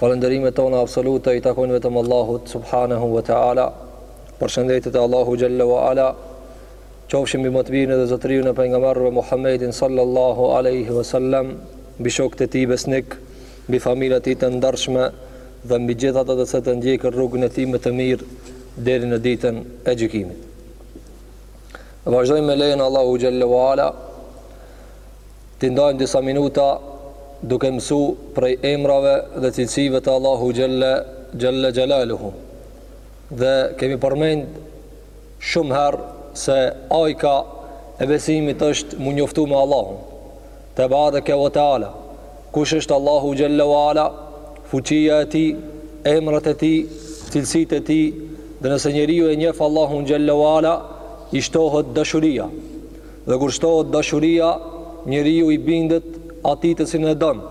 Falënderimet tona absolute i takojnë vetëm Allahut subhanahu wa taala. Përshëndetjet e Allahut xhalla wa ala qofshin mbi më të mirën dhe zotëriun e pejgamberëve Muhammedin sallallahu alaihi wasallam, mbi shokët e tij besnik, mbi familjen e tij të ndershme dhe mbi gjithë ata të cilët e ndjekën rrugën e tij më të mirë deri në ditën e gjykimit. Vazhdojmë me lejen e Allahut xhalla wa ala T'i ndajmë disa minuta duke mësu prej emrave dhe cilësive të Allahu xhelle, xhelle xhelaluhu. Dhe kemi përmend shumë herë se ajka e besimit është me u njoftu me Allahun tebareke ve teala. Kush është Allahu xhelle ve ala? Fuqia e tij, emrat e tij, cilësitë e tij, dhe nëse njeriu e njef Allahun xhelle ve ala, i shtohet dashuria. Dhe kur shtohet dashuria, njeriu i bindet atij të cilin e don.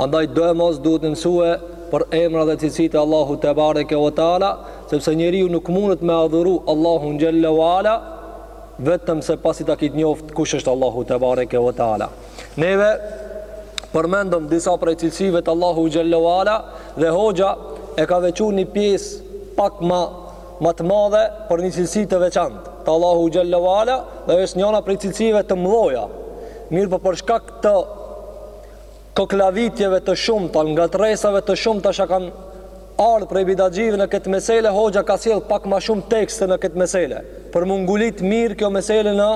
Andaj doemos duhet me mësue për emrat dhe cilësitë e Allahut tebareke ve teala, sepse njeriu nuk mundet me adhuru Allahun xhelle ve ala vetëm se pasi ta ket njoftë kush është Allahu tebareke ve teala. Neve përmendëm disa prej cilësive të Allahu xhelle ve ala dhe hoxha e ka veçu ni pjesë pak ma ma të madhe për një cilësi të veçantë të Allahu xhalla ve ala dhe është njana prej cilësive të mëdha. Mirpo për shkak të koklavitjeve të shumta, ngatërresave të shumta që kanë ardhë prej bidatxhive në këtë mesele, hoxha ka sjell pak ma shumë tekste në këtë mesele. Për m'u ngulit mirë kjo mesele në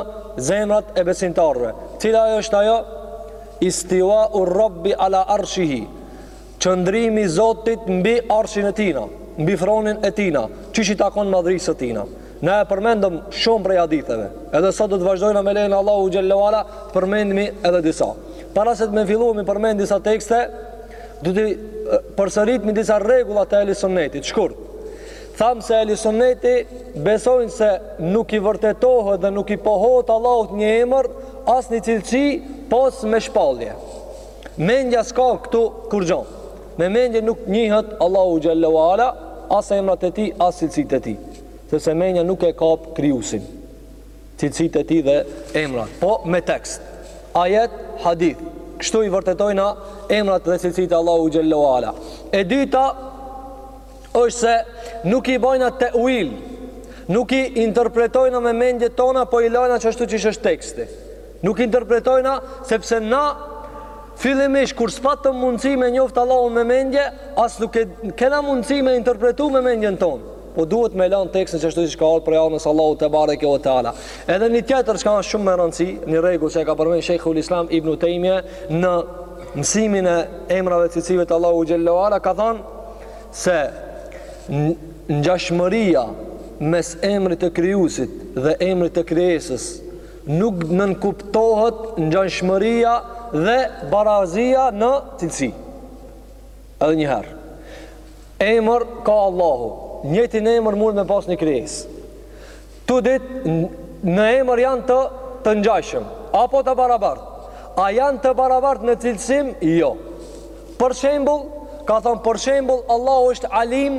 zemrat e besimtarëve. Cila është ajo? Istiwau Rabbi ala arshihi. Qëndrimi i Zotit mbi arshin e Tijna, mbi fronin e Tijna, qysh i takon madhërisë së Tijna. Na e përmendëm shumë prej haditheve. Edhe sot do të vazhdojna me lejen e Allahu xhalla wa ala, përmendmi edhe disa. Para se me fillu me i përmend disa tekste, do t'i përsëritmi disa rregulla të Ahli Sunnetit, shkurt. Thamë se Ahli Sunneti besojnë se nuk i vërtetohet dhe nuk i pohohet Allahut një emër, as ni cilësi, pos me shpallje. Mendja s'ka këtu kurgjo. Me mendje nuk njihet Allahu xhelle wa Ala, as emrat e tij, as cilësitë e tij. Sepse mendja nuk e kap Krijusin. Cilësitë e tij dhe emrat. Po me tekst. Ajet, hadith. Kështu i vërtetojna emrat dhe cilësitë e Allahu xhelle wa Ala. E dyta, është se nuk i bajna teuil, nuk i interpretojna me mendje tona, po i lajna qashtu qysh është teksti. Nuk interpretojna sepse na fillimisht kur s'patëm mundësi me njoftë Allahun me mendje, as nuk e kena mundësi me interpretu me mendjen tonë. Po duhet me lanë tekstin qashtu siç ka ardh prej anës Allahut tebareke ue teala. Edhe një tjetër çka asht shumë me rëndësi, një rregull që e ka përmend Shejhul Islam ibn Tejmije në mësimin e emrave e cilësive të Allahut xhele ue ala, ka thonë se ngjashmëria mes emrit të krijusit dhe emrit të krijesës, Nuk nënkuptohet ngjashmëria dhe barazia në cilësi. Edhe një herë. Emër ka Allahu. Njëjtin emër mund me pas një krijesë. Të dytë në emër janë të të ngjashëm apo të barabart. A janë të barabart në cilësim? Jo. Për shembull, ka thonë për shembull Allahu është Alim,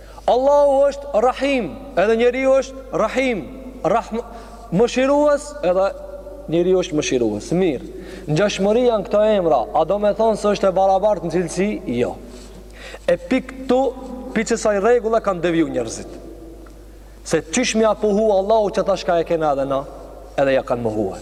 Allahu është Rahim, edhe njeriu është Rahim, Rahm mëshirues edhe njeriu është mëshirues. Mirë. Ngjashmëria në këto emra, a domethonë se është e barabartë në cilësi? Jo. E pikë këtu prej kësaj rregulle kanë deviju njerëzit. Se qysh me ja pohu Allahut qat çka e kena edhe na, edhe ja kanë mohue.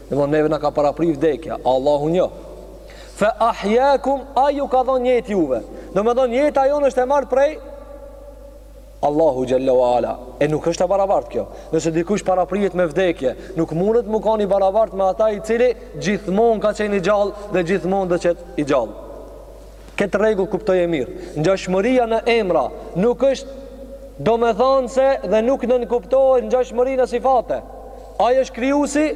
Domethonë neve na ka parapri vdekja, Allahu një. Fe ahjekum, ai ju ka dhon jetë juve. Domethonë jeta jonë është e marrë prej Allahut xhele ue ala. E nuk është e barabart kjo. Nëse dikush paraprijet me vdekje, nuk mundet m'u kan i barabart me ata i cili gjithmon ka qenë i gjallë dhe gjithmon do t'jetë i gjallë. Këtë rregull kuptoje mirë. Ngjashmëria në emra nuk është domethënëse dhe nuk nënkuptohet ngjashmëri në sifate. Ai është krijuesi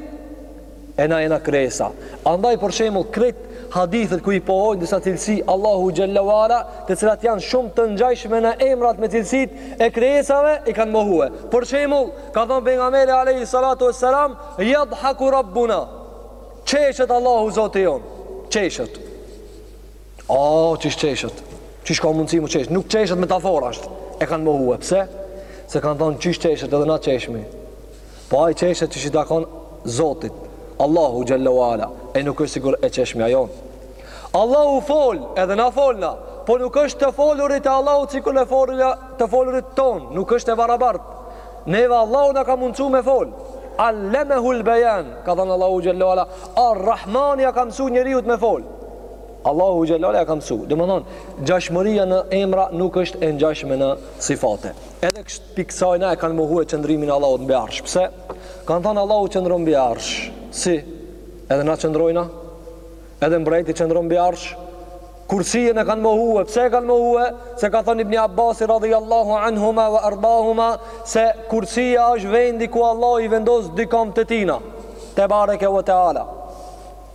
e na jena krijesa. Andaj për shembull krejt hadithet ku i pohojnë disa cilësi Allahut xhele ue ala, të cilat janë shumë të ngjashme në emrat me cilësit e krijesave i kanë mohue. Për shembull, ka thënë pejgamberi alejhi salatu uesselam, "Yadhaku rabbuna." Qeshet Allahu Zoti jonë. Qeshet. A, qysh qeshet? Qysh ka mundësi me qesh? Nuk qeshet, metaforë është. E kanë mohue, pse? Se kanë thonë qysh qeshet edhe na qeshmi. Po ai qeshet qysh i takon Zotit, Allahu xhele ue ala. E nuk është sikur e qeshmja jonë. Allahu fol edhe na folna. Po nuk është të folurit e Allahut sikur e folja të folurit tonë. Nuk është e barabartë. Neve Allahu na ka mundësu me folë. Allemehul bejan, ka thënë Allahu xhele ue ala. Ar-Rahmani ja ka mësu njeriut me folë. Allahu xhelle u ala ja ka mësu. Domethonë, ngjashmëria në emra nuk është e ngjashme në sifate. Edhe kështu pikësajna e kanë mohue qëndrimin Allahut mbi arsh. Pse? Kanë thonë Allahu qëndron mbi arsh. Si? Edhe na qëndrojna? Edhe mbreti qëndron mbi arsh? Kursien e kanë mohue. Pse e kanë mohue? Se ka thonë Ibni Abbasi radhi Allahu anhuma ve ardahuma se kursia është vendi ku Allahu i vendosë dy kamt e tijna. Tebareke ve teala.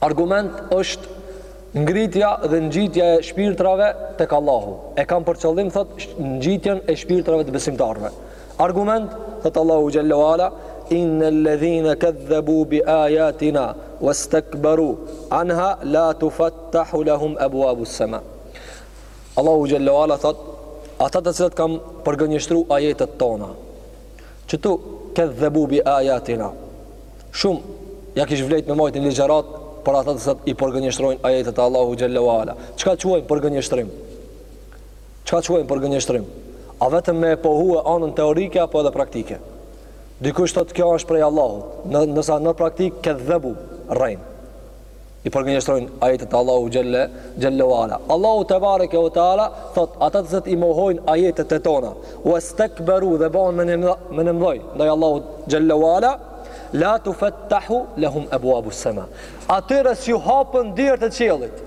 Argument është ngritja dhe ngjitja e shpirtrave tek Allahu. E kam për qëllim thot ngjitjen e shpirtrave të besimtarëve. Argument thot Allahu xhallahu ala innal ladhina kadhabu bi ayatina wastakbaru anha la tufattahu lahum abwabus sama. Allahu xhallahu ala thot ata të cilët kanë përgënjeshtru ajetet tona Qëtu kedhebu bi ajatina. Shum ja kish vlejt me majt një ligjërat për ata të cilët i përgënjeshtrojnë ajetet e Allahu xhalla wala. Çka quajmë përgënjeshtrim? Çka quajmë përgënjeshtrim? A vetëm me e pohue anën teorike apo edhe praktike? Dikush thotë kjo është prej Allahut, ndërsa në praktik kedhebu rrejnë. i përgënjeshtrojnë ajetet e Allahu xhelle u ala. Allahu tebareke u teala thot ata të cilët i mohojnë ajetet e tona, uestekberu dhe bëhen mendjemdhoj ndaj Allahu xhelle u ala, la tufattahu lahum abwabu sama. Atyre s'ju hapën dyert e qiellit.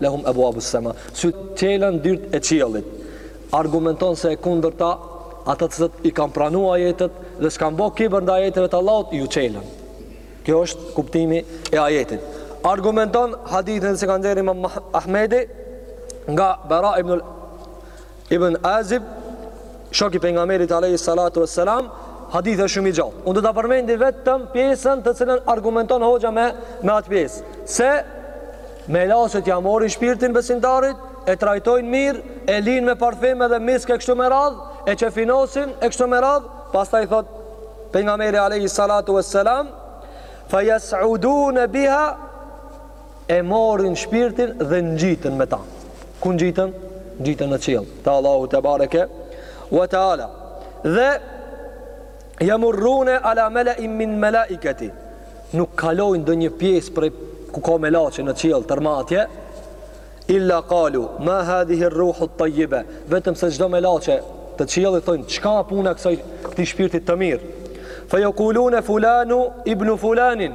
lahum abwabus sama s'u çelen dyrt e qiellit argumenton se e kundërta ata të cilët i kanë pranu ajetet dhe s'kanë bo kibër ndaj ajeteve të Allahut ju çelen kjo është kuptimi e ajetit argumenton hadithin që e ka nxjerr Imam Ahmedi nga Bara ibn Ibn Azib, shoku i pejgamberit alayhi salatu wassalam, hadithi është shumë i gjatë. Unë do ta përmendi vetëm pjesën të cilën argumenton hoxha me me atë pjesë, se melaçet ja morrin shpirtin besimtarit, e trajtojnë mirë, e lyjnë me parfeme dhe misk e kështu me radhë, e qefinosin e kështu me radhë, pastaj thot pejgamberi a.s. fa jes'udune biha e morrin shpirtin dhe ngjiten me ta. Ku ngjiten? Ngjiten në qiell. Te Allahu tebareke ve teala. Dhe yamurrune ala mala'in min malaikati. Nuk kalojnë n'asnjë pjesë prej ku ka melaçe në qiell tërmatje illa qalu ma hadhihi ar-ruhu at-tayyiba vetëm se çdo melaçe të qiellit thonë çka puna kësaj këtij shpirtit të mirë fa yaquluna fulanu ibn fulanin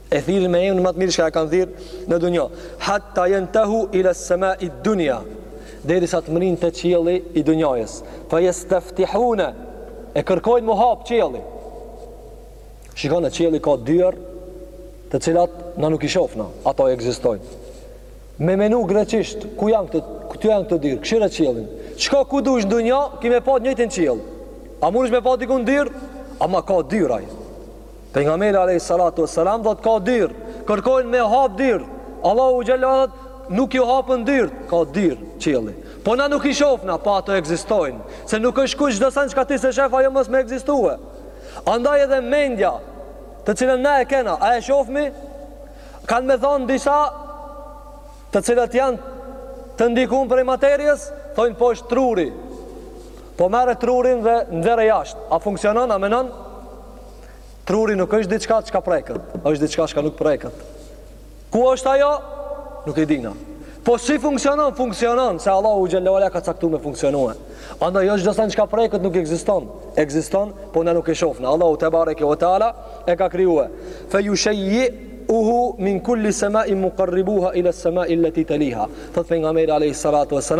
E thirrin me emrin më të mirë që e kanë thirr në dunja. Hatta yantahu ila as-sama'i dunya. Deri sa të mrin te qielli i dunjasë. Fa yastaftihuna. E kërkojnë mu hap qielli. Shikoni qielli ka dyer të cilat na nuk i shofna, ato ekzistojnë. Me menu greqisht, ku janë këto? Këtu janë këto dyer, kshyre qiellin. Shko ku dush në dunja, ki me pa të njëjtin qiell. A mundesh me pa dikun dyer? Ama ka dyer ai. Pejgamberi alejhi salatu ves selam thotë ka dyrë, kërkojnë me ju hap dyrë. Allahu xhele thot nuk ju hapën dyrë, ka dyrë qielli. Po na nuk i shofna, po ato ekzistojnë, se nuk është kusht çdo sen çka ti s'e shef ajo mos me ekzistue. Andaj edhe mendja, të cilën na e kena, a e shofmi? Kanë me thonë disa të cilët janë të ndikun prej materies, thonë po është truri. Po merre trurin dhe nxerre jashtë, a funksionon, a menon? Truri nuk është diçka çka preket, është diçka çka nuk preket. Ku është ajo? Nuk e dina. Po si funksionon? Funksionon, se Allahu xhele ve ala e ka caktu me funksionue. Andaj, jo çdo sen çka preket nuk egziston. Egziston, po ne nuk e shofna. Allahu tebareke ve teala e ka kriue. Fe jushejjiuhu min kulli semain mukarrabuha ila semai leti teliha. Thot Pejgamberi a.s.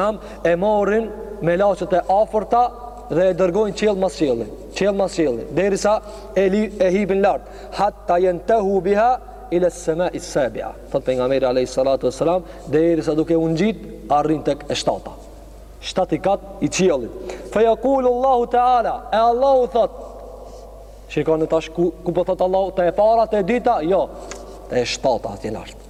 E morin melaçet e afërta dhe e dërgojnë qiell mas qielli. Qiell mas qielli, deri sa e, li, e hipin lartë. Hatta jentehu biha ila semai sabia. Thot Pejgamberi a.s. Deri sa duke u ngjitë, arrin tek e shtata. Shtati kat i qiellit. Fe jekulu Allahu teala, e Allahu thot. Shikoni tash ku, ku po thot Allahu te e para, te e dyta, jo. Te e shtata atje lartë.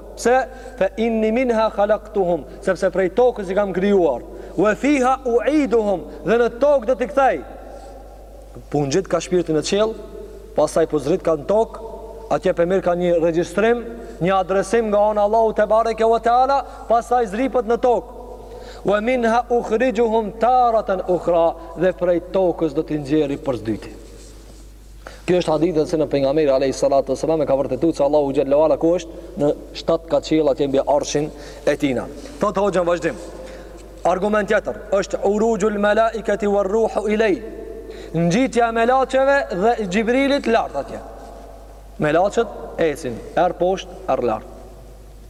Pse? Fe inni minha khalaktuhum, sepse prej tokës i kam krijuar. Wa fiha u'iduhum, dhe në tokë do t'i kthej. Pu ngjitka shpirti në qiell, pastaj po zritka në tokë, atje pe merrka një regjistrim, një adresim nga ana Allahut tebareke wa taala, pastaj zripet në tokë. Wa minha ukhrijuhum taratan ukhra, dhe prej tokës do t'i nxjerri përsëdyti. Kjo është hadith se në Pejgamberi alayhi salatu wasalam e ka vërtetu se Allahu xhele ve ala ku është në shtat kat qiell atje mbi arshin e tina. Thot hoxha në vazhdim. Argument tjetër është urujul malaikati war ruhu ilay. Ngjitja e melaçeve dhe Xhibrilit lart atje. Melaçet ecin, her poshtë, her lart.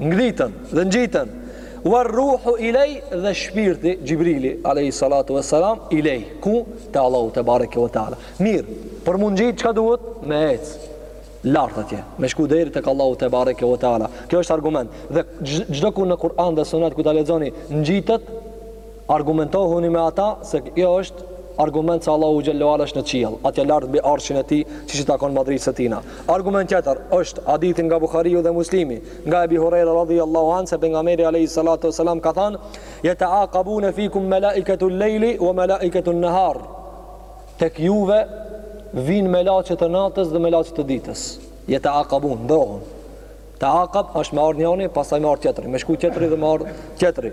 Ngriten dhe ngjiten. War ruhu ilej dhe shpirti Xhibrili alayhi salatu wassalam ilej ku te Allahu tebareke ve teala. Mir, për m'u ngjit çka duhet? Me ec. Lart atje, me shku deri tek Allahu tebareke ve teala. Kjo është argument. Dhe çdo ku në Kur'an dhe Sunet ku ta lexoni ngjitet Argumentohuni me ata se kjo është argument se Allahu xhelle ue ala është në qiell, atje lart mbi arshin e tij, siç i takon madhërisë së tina. Argument tjetër është hadithi nga Buhariu dhe Muslimi, nga Ebi Hurejra radijallahu anhu se pejgamberi alejhi salatu ue selam ka thënë, Yata'aqabune fikum malaikatun bil-lejli wa malaikatun bin-nahar. Tek juve vijnë melaçe të natës dhe melaçe të ditës. Yata'aqabun, ndrohen. Te aqab është me ardh njëri, pastaj me ardh tjetri, me shku tjetri dhe me ardh tjetri.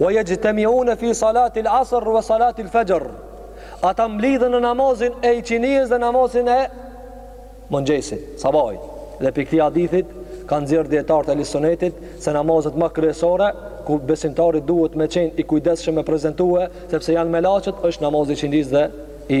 Wa yajtami'un fi salati al-asr wa salati al-fajr. Ata mblidhen në namazin e iqindisë dhe namazin e mëngjesit, sabahit. Dhe prej këtij hadithit kanë nxjerr dijetarët e ehli sunetit se namazet më kryesore ku besimtari duhet me qenë i kujdesshëm me prezentue, sepse janë melaçet është namazi i iqindisë dhe i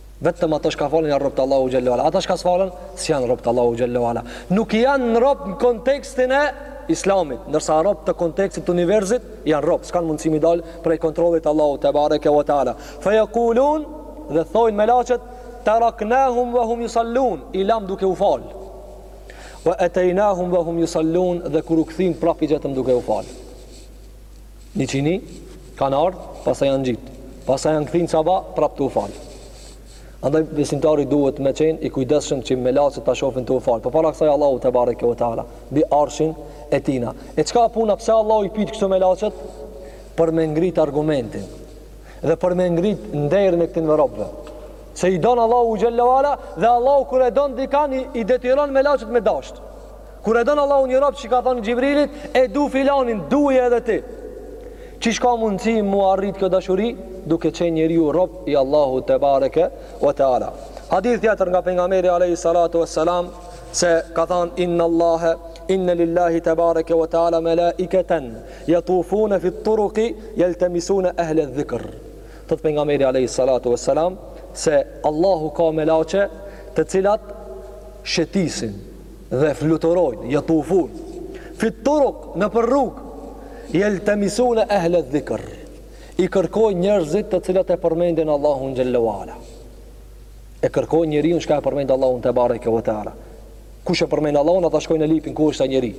Vetëm ata çka falen janë rob të Allahu xhelle ue ala. Ata çka s'falen, s'janë rob të Allahu xhelle ue ala. Nuk janë rob në kontekstin e Islamit, ndërsa rob në kontekst të universit janë rob, s'kanë mundësi mi dal prej kontrollit të Allahu tebareke ve teala. Fa yaqulun dhe thojnë melaçet taraknahum wa hum yusallun i lamë duke u fal. Wa ataynahum wa hum yusallun dhe kur u kthym prapë i gjetëm duke u fal. N'iqindi kanë ardhë, pastaj janë ngjitë, pastaj janë kthy n'sabah, prap tu u falë. Andaj besimtari duhet me qenë i kujdesshëm që melaçet ta shofin tu u falë. Po para kësaj Allahu tebareke ve teala, mbi arshin e tina. E çka puna, pse Allahu i pitë kështu melaçet? Për me ngrit argumentin dhe për me ngrit nderin e këtyne robëve. Se i don Allahu xhelle ue ala dhe Allahu kur e don dikan i, i detyron melaçet me dashtë. Kur e don Allahu një rob çka i thotë Xhibrilit, e du filanin, duje edhe ti. Qysh ka mundësi mu arrit kjo dashuri duke qenë njeriu rob i Allahu tebareke ve teala. Hadith tjetër nga pejgamberi alayhi salatu vesselam se ka thënë inna Allahe inna lillahi tebareke ve teala malaikatan yatufuna fi turuqi yaltamisuna ahla dhikr. Thot pejgamberi alayhi salatu vesselam se Allahu ka melaçe të cilat shetisin dhe fluturojnë jatufun fit turuk nëpër rrugë jeltemisune ehle dhikr i kërkojnë njerëzit të cilët e përmendin Allahun xhelle ue ala e kërkojnë njeriun çka e përmend Allahun tebareke ve teala kush e përmend Allahun ata shkojnë e lipin ku është ai njeri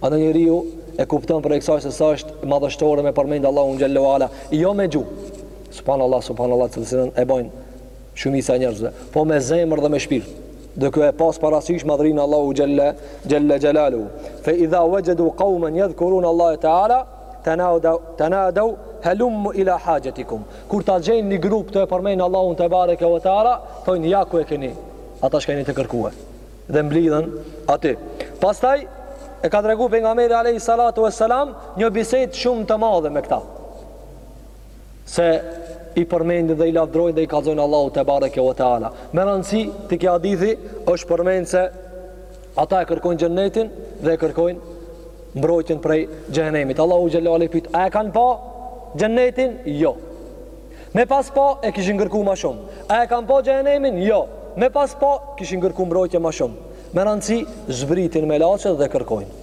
andaj njeriu e kupton prej kësaj se sa është madhështore me përmend Allahun xhelle ue ala jo me gjuhë subhanallah subhanallah të cilën e bojnë Shumica e njerëzve, po me zemër dhe me shpirt, duke e pas parasysh madhërinë Allahu xhelle xhelle xhelaluhu. Fa idha wajadu qauman yadhkurun Allah ta'ala tanadau halummu ila hajatikum. Kur ta gjejnë një grup tu e përmend Allahun tebareke ve teala, thonë ja ku e keni ata çka jeni tu kërkue dhe mblidhen aty. Pastaj e ka tregu pejgamberi alayhi salatu vesselam një bisedë shumë të madhe me këta. se i përmendin dhe i lavdrojnë dhe i kallzojnë Allahu tebareke ve teala. Me rëndësi te ky hadithi është përmend se ata e kërkojnë xhennetin dhe e kërkojnë mbrojtjen prej xhehenemit. Allahu xhelle ve ala i pyet, a e kanë pa xhennetin? Jo. Me pas pa e kishin kërku ma shumë. A e kanë pa xhehenemin? Jo. Me pas pa kishin kërku mbrojtje ma shumë. Me rëndësi zbritin melaqet dhe kërkojnë.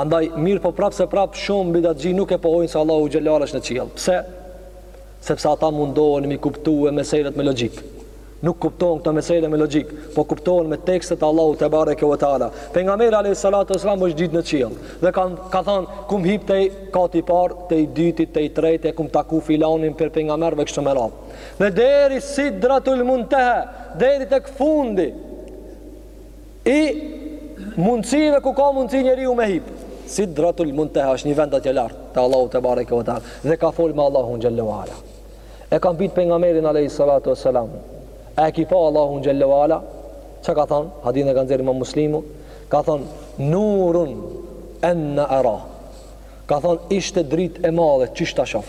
Andaj mirë po prap se prap shumë bidatxhi nuk e pohojnë se Allahu xhelle ve ala është në qiell. Pse? Sepse ata mundohen mi kuptue meselet me logjik. Nuk kuptohen këto mesele me logjik, po kuptohen me tekstet e Allahut tebareke ve teala. Pejgamberi alayhis salatu wasalam është ngjit në qiell dhe ka ka thanë kum hip te kati i parë, te i dyti, te i treti, kum taku filanin prej pejgamberëve kështu me radhë. Dhe deri sidratul muntaha, deri tek fundi I mundësive ku ka mundësi njeriu me hip. Sidratul munteha është një vend atje lart te Allahu tebareke ve teala dhe ka fol me Allahun xhelle ve ala. E kanë pyt pejgamberin alejhi salatu ve selam. A e ki pa Allahun xhelle ve ala? Çka ka thonë? Hadithin e ka nxjerr imam Muslimu. Ka thonë, nurun enna erah. Ka thonë, ishte dritë e madhe, qysh ta shof.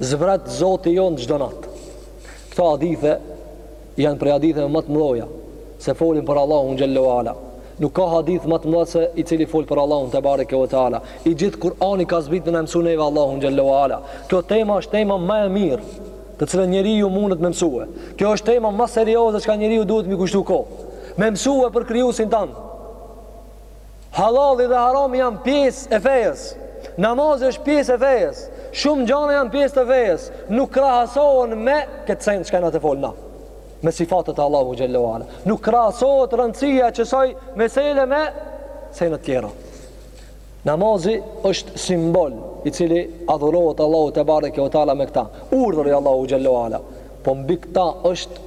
Zbret Zoti jonë çdo natë. Këto hadithe janë prej haditheve ma të mdhaja se folin për Allahun xhelle ve ala. Nuk ka hadith ma të mëdha se i cili fol për Allahun tebareke ve teala. I gjithë Kur'ani ka zbrit me na e mësu neve Allahun xhelle ve ala. Kjo tema është tema ma e mirë, të cilën njeriu mundet me mësue. Kjo është tema ma serioze çka njeriu duhet me i kushtu kohë. Me mësue për krijuesin tan. Halali dhe harami janë pjesë e fejes. Namazi është pjesë e fejes. Shumë gjana janë pjesë të fejes. Nuk krahasohen me këtë sen çka jena tu fol na. Me sifatet e Allahut xhelle ve ala. Nuk krahasohet rëndësia e kësaj mesele me senet tjera. Namazi është simbol i cili adhurohet Allahu tebareke ve teala me këta. Urdhër i Allahut xhelle ve ala. Po mbi këta është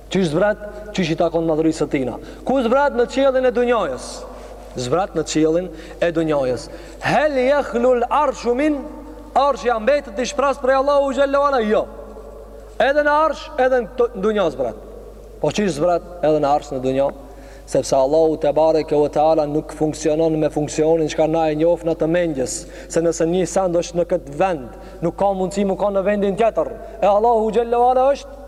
Qysh zbret, qysh i takon madhërisë së tina. Ku zbret në qiellin e dunjajës? Zbret në qiellin e dunjajës. Hel jekhlul arshu minh, arshi a mbetet i shprazt prej Allahut xhelle ve ala, jo. Edhe në arsh, edhe në dunja zbret. Po qysh zbret edhe në arsh në dunjo? Sepse Allahu tebareke ve teala nuk funksionon me funksionin çka na e njofim të mendjes. Se nëse një send është në këtë vend, nuk ka mundësi mu kan në vendin tjetër. E Allahu xhelle ve ala është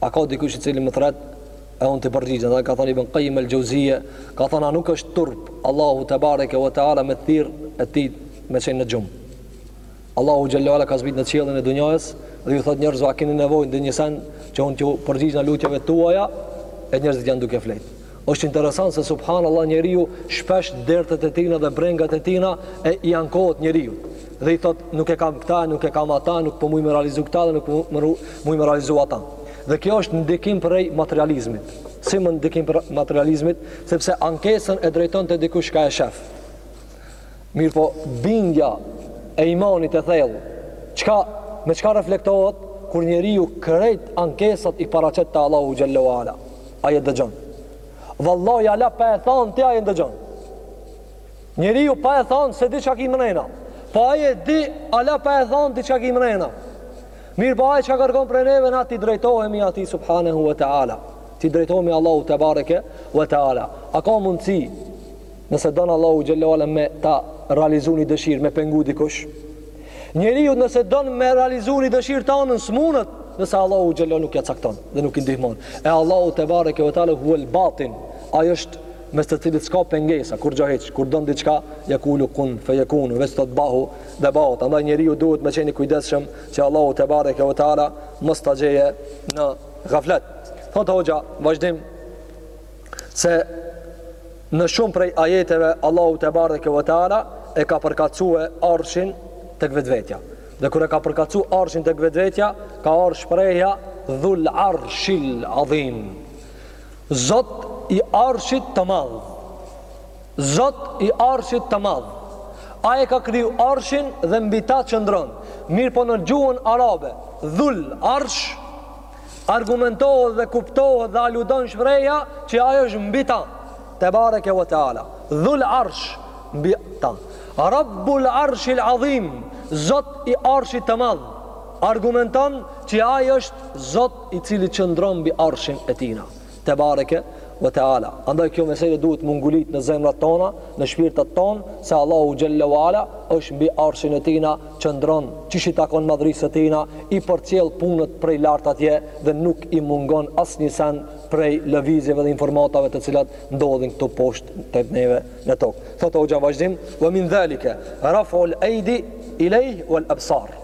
A ka dikush i cili më thrret e unë t'i përgjigjna, dhe ka thënë Ibn Qayyim al-Jauziyje, ka thënë a nuk është turp Allahu te bareke ve teala me thirr e ti me qenë në gjumë. Allahu xhallahu ala ka zbrit në qiellin e dunjës dhe ju thot njerëzve a keni nevojë ndonjë send që unë t'ju përgjigjna lutjeve tuaja e njerëzit janë duke flejt. Është interesant se subhanallah njeriu shpesh dertet e tina dhe brengat e tina e i ankohet njeriu dhe i thot nuk e kam këta, nuk e kam ata, nuk po muj me realizu këta dhe nuk po muj me realizu ata. Dhe kjo është ndikim prej materializmit. Si më ndikim prej materializmit? Sepse ankesën e drejton te dikush kë e shef. Mirëpo bindja e imanit e thellë, çka, me çka reflektohet kur njeriu krejt ankesat i paraqet te Allahu xhelle ve ala? Ai e ndëgjon. Vallahi hala pa e thon ti ai e ndëgjon. Njeriu pa e thon s'e di çka ki mrena. Po ai e di hala pa e thon ti çka ki mrena. Mirëpo ai çka kërkon prej neve na t'i drejtohemi atij subhanahu wa taala. T'i drejtohemi Allahut te bareke wa taala. A ka mundsi Nëse don Allahu xhelle ve ala me ta realizu një dëshirë, me pengu dikush, njeriu nëse don me realizu një dëshirë tanën s'munet, nëse Allahu xhelle ve ala nuk ja cakton dhe nuk i ndihmon. E Allahu te bareke ve teala huel batin. Ai është mes të cilit s'ka pengesa, kur gjo heq, kur don diçka, jekulu kun, fe jekunu, veç thotë bahu dhe bahet. Andaj njeriu duhet me qenë i kujdeshëm që Allahu te bareke ve teala mos ta gjeje në gaflet. Thotë hoxha, vazhdim, se në shumë prej ajeteve Allahu te bareke ve teala e ka përkatësue arshin tek vetvetja. Dhe kur e ka përkatësu arshin tek vetvetja, ka ardh shprehja dhul arshil adhim. Zot i arshit të madh. Zot i arshit të madh. Ai e ka kriju arshin dhe mbi ta qëndron. Mirëpo në gjuhën arabe, dhul arsh Argumentohet dhe kuptohet dhe aludon shprehja që ai është mbi ta. Te bareke ve teala. Dhul Arsh mbi ta. Rabbul Arshil Adhim, Zot i Arshit të Madh. Argumenton që ai është Zot i cili qëndron mbi Arshin e tina. Te bareke we te ala. Andaj kjo mesele duhet m'u ngulit në zemrat tona, në shpirtat tonë, se Allahu xhelle we ala është mbi arshin e tina, qëndron qysh i takon madhërisë së tina, i përcjell punët prej lart atje dhe nuk i mungon asnjë send prej lëvizjeve dhe informatave të cilat ndodhin këtu poshtë tek neve në tokë. Thotë hoxha në vazhdim, Wa min dhalike raf'ul aidi ilejh wal absar.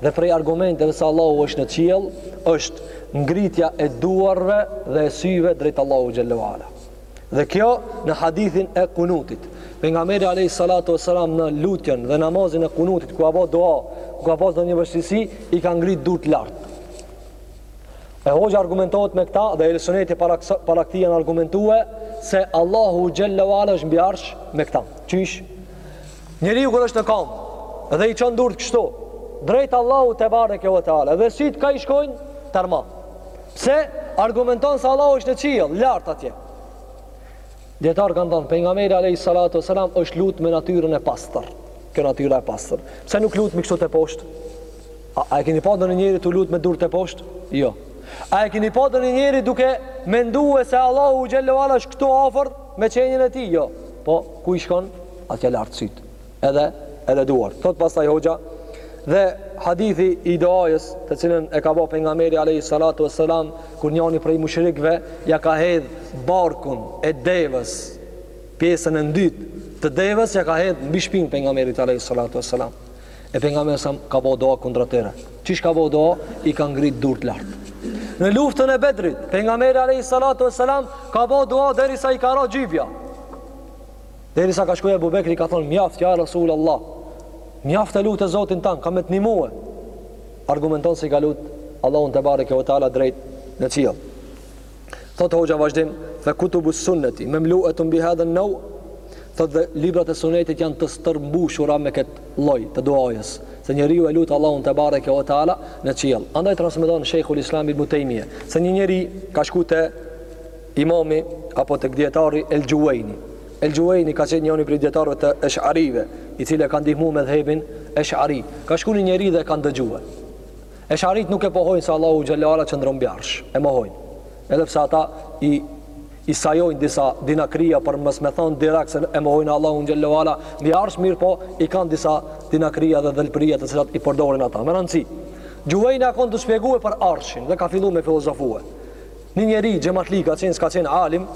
Dhe prej argumenteve se Allahu është në qiell, është ngritja e duarve dhe e syve drejt Allahu xhallahu ala. Dhe kjo në hadithin e kunutit. Pejgamberi alayhi salatu wasalam në lutjen dhe namazin e kunutit ku ka bo dua, ku ka pas ndonjë vështirësi, i ka ngrit duart lart. E hoxha argumentohet me këta dhe Ehli Suneti para këtij janë argumentuar se Allahu xhallahu ala është mbi arsh me këta. Qysh? Njeriu kur është në kam dhe i çon durt kështu drejt Allahut tebareke ve teala dhe syt ka i shkojnë terma. Pse argumenton se Allahu është në qiell, lart atje. Dietar kanë thënë pejgamberi alayhi salatu wasalam është lut me natyrën e pastër. Kjo natyra e pastër. Pse nuk lutmi kështu te poshtë? A, a e keni pa ndonjë njeri tu lut me durt te poshtë? Jo. A e keni pa ndonjë njeri duke menduar se Allahu xhallahu ala është këtu afër me qenjen e tij? Jo. Po ku i shkon? Atje lart syt. Edhe edhe duart. Thot pastaj hoxha dhe hadithi i duajës, të cilën e ka bë pejgamberi alayhi salatu wassalam kur njëri prej mushrikëve ja ka hedh barkun e devës, pjesën e ndytë të devës ja ka hedh mbi shpinë pejgamberit alayhi salatu wassalam. E pejgamberi sa ka bë dua kundra tyre. Qysh ka bë dua, i ka ngrit durt lart. Në luftën e Bedrit, pejgamberi alayhi salatu wassalam ka bë dua derisa i ka ra xhybja. Derisa ka shku Ebu Bekri i ka thonë mjaft ja Rasul Allah Mjaft e lute Zotin tanë ka me të nimue Argumenton se e ka lutë Allahun tebareke ve teala drejt në qiell Thotë hoxha në vazhdim Fe kutubus sunneti memluetun bi hadhen neu Thotë dhe librat e sunnetit janë të stërmbushura me këtë lloj të duajës Se njeriu e lut Allahun tebareke ve teala në qiell Andaj transmiton Shejhul Islam Ibn Tejmije Se një njeri ka shku te Imami apo tek dijetari El Xhuvejni. El Xhuvejni ka qenë njëri prej dijetarëve të Esh'arive, i cili e ka ndihmuar medhhebin Esh'ari. Ka shku një njeri dhe e ka ndëgjue. Esh'arit nuk e pohojnë se Allahu xhallahu ala qëndron mbi arsh, e mohojnë. Edhe pse ata i, i sajojnë disa dinakria për mos me thonë direkt se e mohojnë Allahun xhallahu ala mbi arsh, mirëpo i kanë disa dinakria dhe dhelpëria të cilat i përdorin ata. Me rëndësi, Xhuvejni a konë tu shpjegue për arshin dhe ka fillu me filozofue. Një njeri xhematli ka qenë s'ka qenë alim,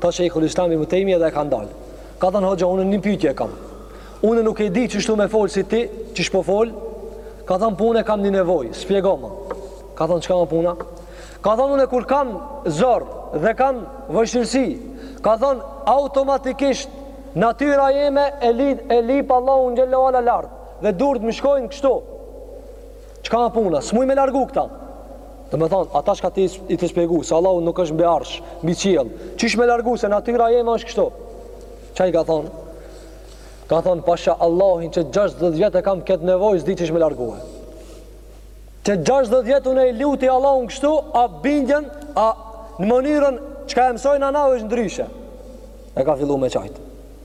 thotë Sheikhul Islam Ibn Taymiyyah dhe e ka ndal. Ka thënë hoxha unë një pyetje kam. Unë nuk e di kështu me fol si ti, qysh po fol? Ka thënë po unë kam një nevojë, shpjegoma. Ka thënë çka a puna? Ka thënë unë kur kam zor dhe kam vështirësi, ka thënë automatikisht natyra jeme e lid e lip Allahun xhallahu ala lart dhe durt më shkojnë kështu. Çka a puna? S'muj me largu këta. Domethonë, ata çka ti je tu spjegu, se Allahu nuk është mbi arsh, mbi qiell. Qysh me largu, se natyra jeme është kështu. Ça i ka thonë? Ka thonë, pasha Allahun që 60 vjetë e kam këtë nevoj, s'di qysh me largu e. Që 60 vjetë unë e luti Allahun kështu, ama bindjen, ama mënyrën, çka e mësojna na është ndryshe. E ka fillu me qajtë.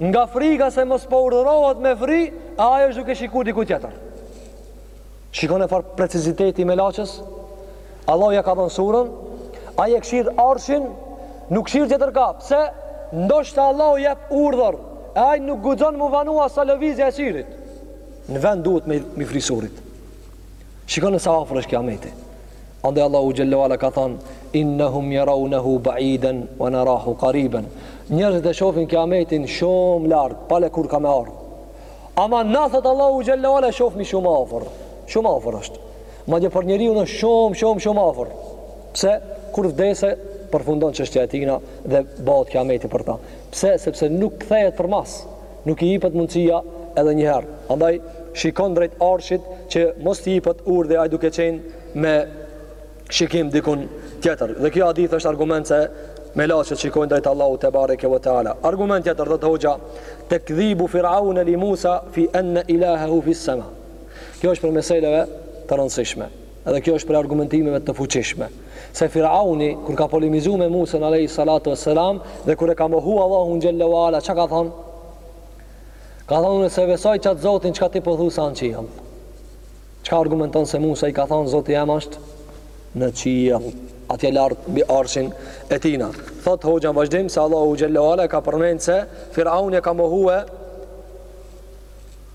Nga frika se mos po urdhërohet me fri, a ai është duke shiku diku tjetër. Shikone çfar preciziteti i melaçes. Allahu ja ka dhënë surën, ai e kshir arshin, nuk kshir tjetërkah. Pse? Ndoshta Allahu jep urdhër, e ai nuk guxon m'u vanu sa lëvizja e syrit. Në vend duhet me i fri surit. Shikone sa afër është kiameti. Andaj Allahu xhel-le ue ala ka thonë, innehum jeraunehu baiden, ue nerahu kariben. Njerëzit e shofin kiametin shumë larg, pale kur ka me ardhë. Ama na, thotë Allahu xhel-le ue ala, shofim shumë afër. Shumë afër është. Madje për njeriun shumë, shumë, shumë afër. Pse, kur vdes e, përfundon çështja e tina dhe bahet kiameti për ta. Pse, sepse nuk kthehet përmas. Nuk i jipet mundësia edhe një herë. Andaj shikon drejt Arshit që mos t'i jipet urdhri ai duke qenë me shikim dikun tjetër. Dhe kjo hadith është argument se melaçet shikojnë drejt Allahut tebareke ve teala. Argument tjetër thotë hoxha tekdhibu Firaun li Musa fi enne ilahahu fi sama. Kjo është prej meseleve të rëndësishme. Edhe kjo është prej argumentimeve të fuqishme, se Firauni kur ka polemizu me Musën alayhi salatu wassalam dhe kur e ka mohu Allahun xhalla wala, çka ka thënë? Ka thënë unë s'e besoj qat Zotin çka ti po thu se a në qiell. Çka argumenton se Musa i ka thënë Zoti jem është në qiell, atje lart mbi arshin e tina. Thot hoxha në vazhdim se Allahu xhalla wala ka përmend se Firauni e ka mohue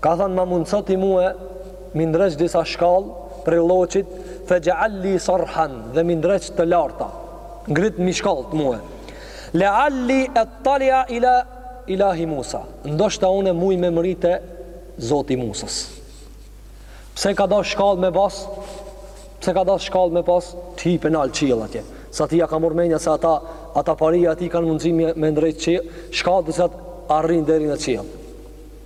Ka thënë ma mundëso ti mue mi ndreq disa shkallë prej lloçit fexh'al li sarhan dhe mi ndreq të larta ngritmi shkallët mue le'alli ettalia ila ilahi Musa ndoshta une muj me mrri te Zoti i Musës pse ka dash shkallë me bas pse ka dash shkallë me ba që t'hip nalt n'qiell atje se atij ja ka marr menja se ata ata paria e tij kanë mundësi me ndreq qi shkallët qat arrijn deri në qiell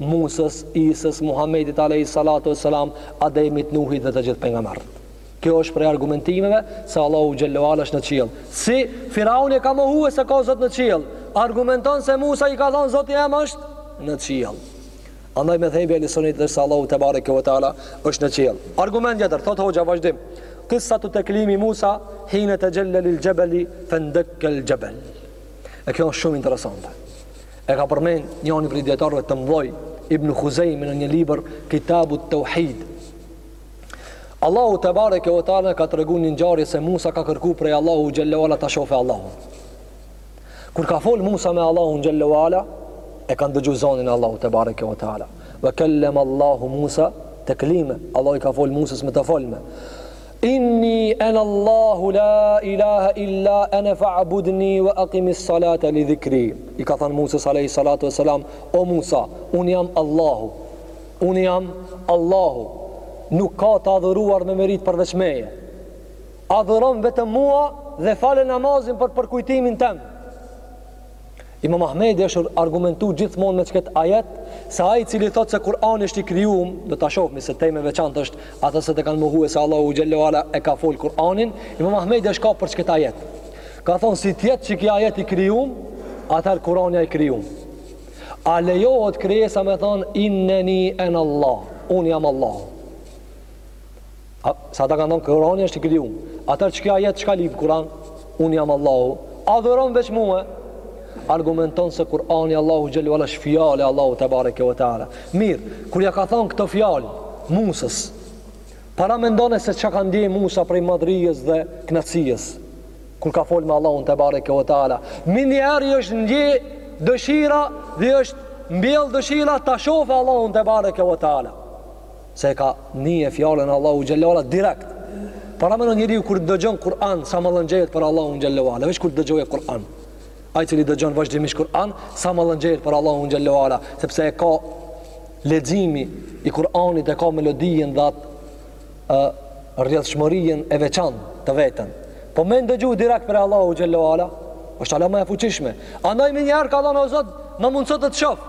Musës, Isës, Muhamedit alejhi salatu ue selam, Ademit, Nuhit dhe të gjithë pejgamberëve. Kjo është prej argumentimeve se Allahu xhallahu ala është në qiell. Se Firauni e ka mohue se ka Zot në qiell, argumenton se Musa i ka thënë Zoti em është në qiell. Andaj medhhebi i ehli sunnetit se Allahu tebareke ve teala është në qiell. Argument tjetër, thot hoxha vazhdim. Kissatu teklimi Musa hine texhel-la lil xhebeli fendekkel xhebel. E kjo është shumë interesante. E ka përmend njani prej dijetarëve të mëdhoj, Ibnu Khuzejme në një libër Kitabu Tauhid. Allahu tebareke ve teala ka tregu një ngjarje se Musa ka kërku prej Allahut xhele ve ala ta shofe Allahun. Kur ka fol Musa me Allahun xhele ve ala, e ka ndëgju zonin e Allahut tebareke ve teala. Wa kallama Allahu Musa taklima. Allahu i ka fol Musës me të folme. Inni ana Allahu la ilaha illa ana fa'budni wa aqimi s-salata li dhikri. I ka thënë Musës alayhi salatu wassalam, O Musa, unë jam Allahu. Unë jam Allahu. Nuk ka të adhuruar me meritë përveç meje. Adhurom vetëm mua dhe fale namazin për përkujtimin tem. Imam Ahmedi është argumentu gjithmonë me këtë ajet se ai i cili thotë se Kur'ani është i krijum, do ta shofmi se temë e veçantë është ata se të kanë mohue se Allahu xhele ve ala e ka fol Kur'anin, Imam Ahmedi është kap për këtë ajet. Ka thonë si t'jetë qiky ajet i krijum, atëherë Kur'ani a i krijum. A lejohet krijesa me thonë inneni en Allah, unë jam Allahu. Se ata kanë thonë Kurani është i krijum. Atëherë qiky ajet çka lidh Kur'an? Unë jam Allahu. Adhurom veç mua. Argumenton se Kur'ani i Allahut xhele ve ala është fjalë e Allahut tebareke ve teala. Mir, kur ja ka thon këto fjalë Musës, paramendone se çka ka ndjej Musa prej madhërisë dhe knaqsisë. Kur ka fol me Allahun tebareke ve teala, menjëherë është ndje dëshira dhe është mbjell dëshira ta shofe Allahun tebareke ve teala. se e ka nie fjalën e Allahut xhele ve ala direkt paramendo njeriu kur dëgjon Kur'an sa mallëngjehet për Allahun xhele ve ala veç kur dëgjon Kur'an ai cili dëgjon vazhdimisht Kur'an sa mallëngjehet për Allahun xhele ve ala sepse e ka leximi i Kur'anit e ka melodinë dhe atë rrjedhshmërinë e veçantë të vetën po me ndëgju direkt prej Allahut xhele ve ala është hala më e fuqishme andaj menjëherë ka thënë o Zot më mundso të të shoh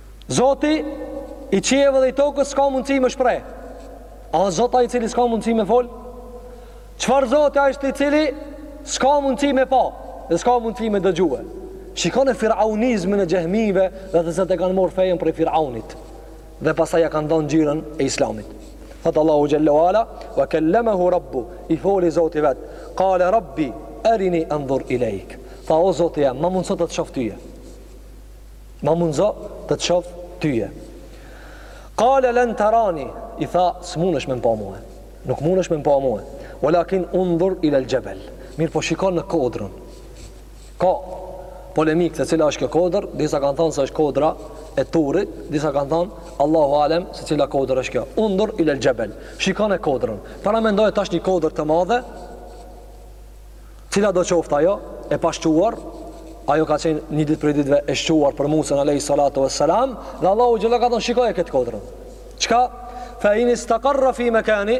Zoti i qiejve dhe i tokës s'ka mundësi me u shpreh. A është Zot ai i cili s'ka mundësi me fol? Qfar Zoti ai është i cili s'ka mundësi me pa dhe s'ka mundësi me dëgjue? Shikone firaunizmin e xhehmive dhe të se të kanë morë fejën prej firaunit dhe pasaj ja kanë dhonë ngjyrën e islamit. Thotë Allahu xhele ve ala, va kellemehu rabbuhu, i foli Zoti i vet, kale rabbi, erini endhur ilejk. Tha o Zoti jem, ma mundëso të të shof tyje. Ma mundso të të shof tyje. Kale len terani, i tha, s'munesh me më pa mue. Nuk munesh me më pa mue. Walakin undhur ilel xhebel. Mirëpo shikone kodrën. Ka polemikë se cila është kjo kodrë, disa kanë thonë se është kodra e turit, disa kanë thonë, Allahu alem, se cila kodrë është kjo. Undhur ilel xhebel. Shikone kodrën. Paramendoje tash një kodrë të madhe, Cila do qoftë ajo e pashquar, ajo ka qenë një ditë prej ditëve e shquar për Musa alayhi salatu wassalam, dhe Allahu xhalla ka thënë shikojë këtë kodrën. Çka? Fa in istaqarra fi makani,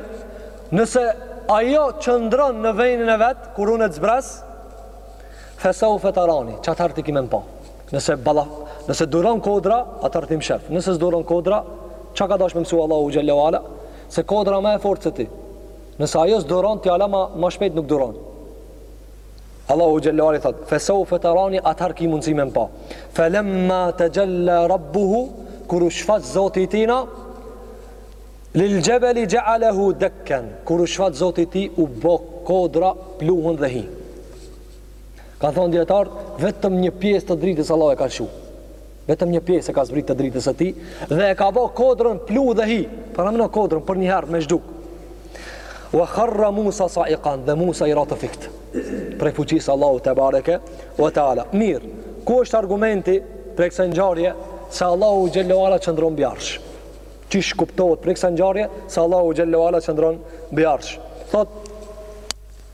nëse ajo qëndron në vendin e vet kur unë të zbres, fa sawfa tarani, atëherë ti ki me m'pa. Nëse balla, nëse duron kodra, atëherë ti m'sheh. Nëse s'duron kodra, çka ka dash me mësu Allahu xhalla wala, se kodra më e fortë se ti. Nëse ajo s'duron ti ala ma, ma shpejt nuk duron. Allahu Gjellewali thot, fesau fetarani atëherë ti ki mundësi me më pa. Felemma tegjel-la rabbuhu, kur u shfaq zoti i tina, lil gjebeli gjealehu dekken, kur u shfaq zoti i tij, u bo kodra pluhun dhe hi. Kanë thonë dijetarë, vetëm një pjesë të dritës Allah e ka shu. Vetëm një pjesë e ka zbrit të dritës së tij dhe e ka bë kodrën pluhun dhe hi. Paramendo kodrën për një herë me u zhduk. Wa kharra Musa sa'iqan dhe Musa i ra të fikt. Prej fuqisë së Allahut te bareke wa taala. Mir, ku është argumenti prej kësaj ngjarje se Allahu xhallahu ala qëndron mbi arsh? Qysh kuptohet prej kësaj ngjarje se Allahu xhallahu ala qëndron mbi arsh? Thot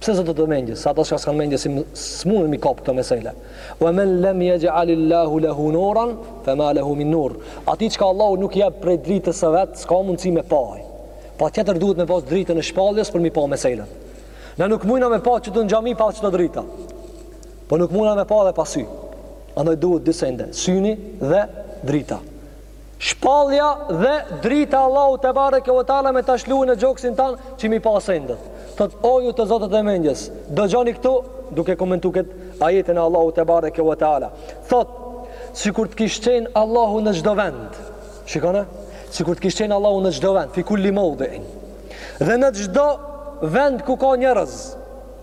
Pse zotët e mendjes, se ata që s'kanë mendje s'mundën mi kap këto mesele. Wa man lam yaj'alillahu lahu nuran fama lahu min nur. Ati çka Allahu nuk jep prej dritës së vet, s'ka mundësi me pa ai. Patjetër duhet me pas dritën e shpalljes për mi pa meselet. Na nuk mundna me pa qoftë në xhami pa qenë drita. Po nuk mundna me pa edhe pa sy. Andaj duhet dy sende, syni dhe drita. Shpallja dhe drita e Allahut te bareke ve teala me ta shliru gjoksin tan që mi pa sendet. Thot o ju të zotët e mendjes, dëgjoni këtu duke komentuar kët ajetin e Allahut te bareke ve teala. Thot sikur të kish qenë Allahu në çdo vend. Shikone, sikur të kish qenë Allahu në çdo vend, fi kulli mawdi'in. Dhe në çdo vend ku ka njerëz,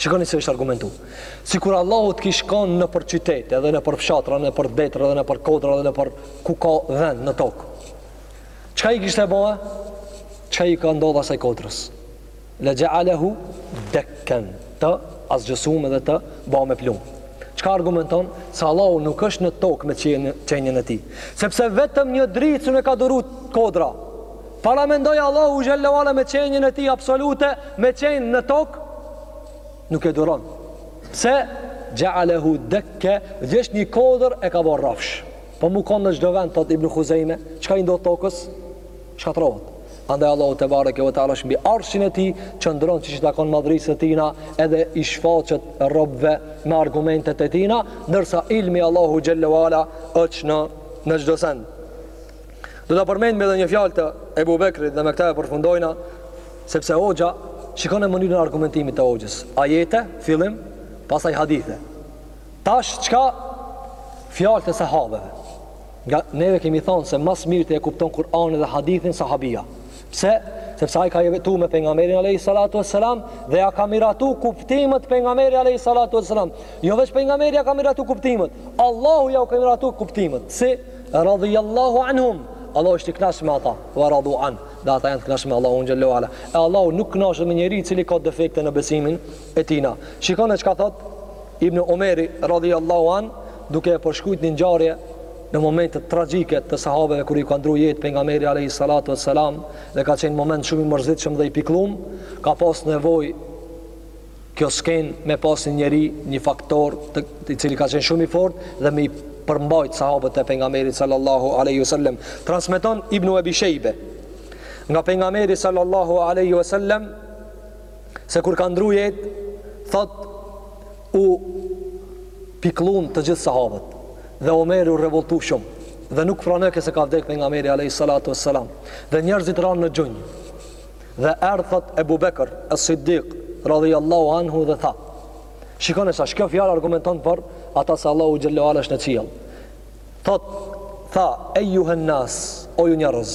Shikoni si është argumentu. Sikur Allahu të kish kanë nëpër qytete, edhe nëpër fshatra, nëpër detra, edhe nëpër kodra, edhe nëpër ku ka vend në tokë. Çka i kishte ba? Çka i ka ndodh asaj kodrës? Le gjealehu dekken të asgjësum edhe të bame pluhun. Çka argumenton? Se Allahu nuk është në tokë me qenien e tij. Sepse vetëm një dritë s'e ka duru kodra. Paramendo Allahu xhallahu ala me qenien e tij absolute, me qenë në tok nuk e duron. Pse? Ja'alahu dakka, thjesht një kodër e ka bo rrafsh. Po me kon në çdo vend thot Ibn Khuzaime, çka i ndodh tokës? Shkatrohet. Andaj Allahu te bareke ve teala mbi arshin e tij qëndron siç i takon madhrisë së tina edhe i shfaqet robëve me argumentet e tina, ndërsa ilmi Allahu xhallahu ala është në çdo send. Do ta përmendmi dhe një fjalë të Ebu Bekrit dhe me këta e përfundojna, sepse Hoxha, shikone mënyrën e argumentimit të Hoxhës, ajete, fillim, pastaj hadithe. Tash, çka fjalët e sahabeve? Nga neve kemi thonë se mas mirë të e kupton Kur'anin dhe hadithin sahabia. Pse? Sepse ai ka jetu me pejgamberin alayhi salatu wassalam dhe ja ka miratu kuptimet pejgamberi alayhi salatu wassalam. Jo veç pejgamberi ja ka miratu kuptimet, Allahu ja u ka miratu kuptimet. Si radhiyallahu anhum. Allahu është i kënaqur me ata, wa radu an. Dhe ata janë të kënaqur me Allahun xhallahu ala. E Allahu nuk kënaqet me njeriun i cili ka defekte në besimin e tina. Shikone çka thot Ibn Omeri radhiyallahu an duke e përshkrujt një ngjarje në momentet tragjike të sahabeve kur i ka ndru jetë pejgamberi alayhi salatu wassalam dhe ka qenë moment shumë i mërzitshëm dhe i pikllum, ka pas nevojë kjo skenë me pas një njeri, një faktor të, i cili ka qenë shumë i fortë dhe me i përmbajt sahabët e pejgamberit sallallahu alaihi wasallam. Transmeton Ibn Abi Shaybe nga pejgamberi sallallahu alaihi wasallam Se kur ka ndru jet, thot u pikllun të gjithë sahabët dhe Omeri u revoltu shumë dhe nuk praneke se ka vdek pejgamberi alejhi salatu ve selam dhe njerëzit ranë në gjunjë dhe erdh thot Ebu Bekër es Siddiq radhi Allahu anhu dhe tha shikone tash kjo fjalë argumenton për ata se Allahu xhelle ve ala është në qiell thot tha ejjuhen nas o ju njerëz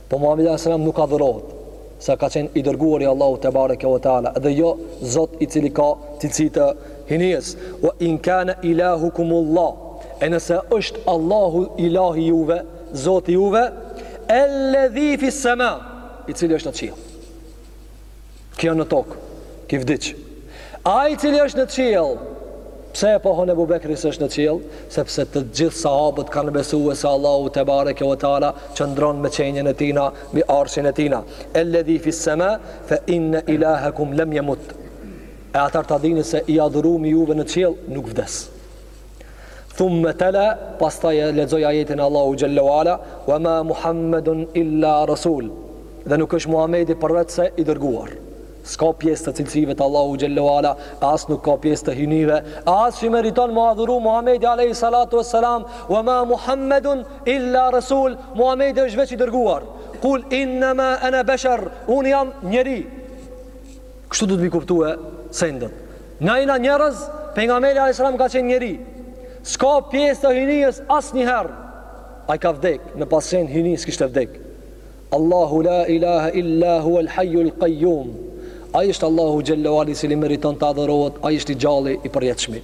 Po Muhamedi alejhi selam nuk adhurohet se ka qenë i dërguar i Allahut tebareke ve teala edhe jo zot i cili ka cilësi të hyjnies. Wa in kana ilahukumullah. E nëse është Allahu ilahi juve, zoti juve, alladhi fi sama, i cili është në qiell. Kjo në tokë, ky vdiq. Ai i cili është në qiell, pse e pohon Ebu Bekri se është në qiell? Sepse të gjithë sahabët kanë besu se Allahu tebareke ve teala qëndron me qenien e tina, mbi arshin e tina. Elladhi fi sama fa inna ilahakum lam yamut. E atëherë ta dini se i adhurumi juve në qiell nuk vdes. Thumme tela, pastaj e lexoi ajetin e Allahut xhelle ve ala, wa ma Muhammedun illa Rasul, dhe nuk është Muhammedi përveç se i dërguar. S'ka pjesë të cilësive të Allahut xhelle ve ala, e as nuk ka pjesë të hyjnive, e as që meriton mu adhuru Muhammedi alejhi salatu ve selam, wa ma Muhammedun illa Rasul, Muhammedi është veç i dërguar. Kul innama ana bashar, unë jam njeri. Kështu duhet mi kuptu sendet. Na jena njerëz, pejgamberi alayhis salam ka qenë njeri. S'ka pjesë të hyjnies asnjëherë. Ai ka vdek, me pas qenë hyjni s'kishte vdek. Allahu la ilaha illa huwa al-hayyul qayyum. Ai është Allahu xhallahu ala i cili meriton të adhurohet, ai është i gjalli i përjetshmi.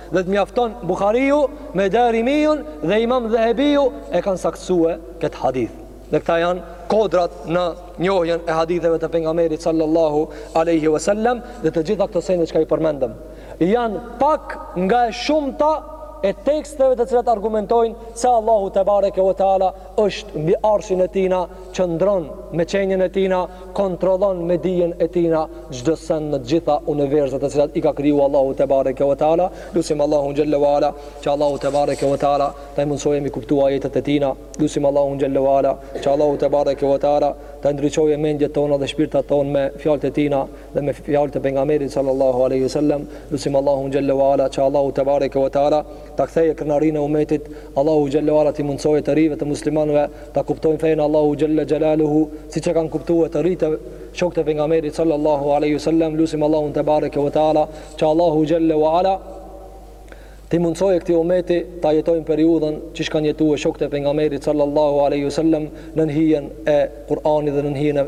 Dhe të mjafton Buhariu me Darimiun dhe Imam Dhehebiu e kanë saktësu këtë hadith. Dhe këta janë kodrat në njohjen e haditheve të pejgamberit sallallahu alaihi wasallam dhe të gjitha këto sende çka i përmendëm janë pak nga e shumta e teksteve të cilat argumentojnë se Allahu te bareke ve teala është mbi arshin e tina, qëndron me qenien e tina, kontrollon me dijen e tina çdo send në të gjitha universet të cilat i ka kriju Allahu te bareke ve teala, lusim Allahun xhelle ve ala që Allahu te bareke ve teala t'na i mundësojë mi kuptu ajetet e tina, lusim Allahun xhelle ve ala që Allahu te bareke ve teala t'i ndriçojë mendjet tona dhe shpirtat tanë me fjalët e tina dhe me fjalët e Pejgamberit sallallahu alejhi ve sellem, lusim Allahun xhelle ve ala që Allahu te bareke ve teala ta kthejë krenarinë e umetit Allahu xhalla uala t'i mundësojë të rive të muslimanëve ta kuptojnë fenë Allahu xhalla xhalaluhu siç e kanë kuptue të ritë shokët e pejgamberit sallallahu alejhi ve sellem lusim Allahun te bareke ve teala që Allahu xhalla uala t'i mundësojë këtij umeti ta jetojnë periudhën qysh kanë jetue shokët e pejgamberit sallallahu alejhi ve sellem nën hijen e Kur'anit dhe nën hijen e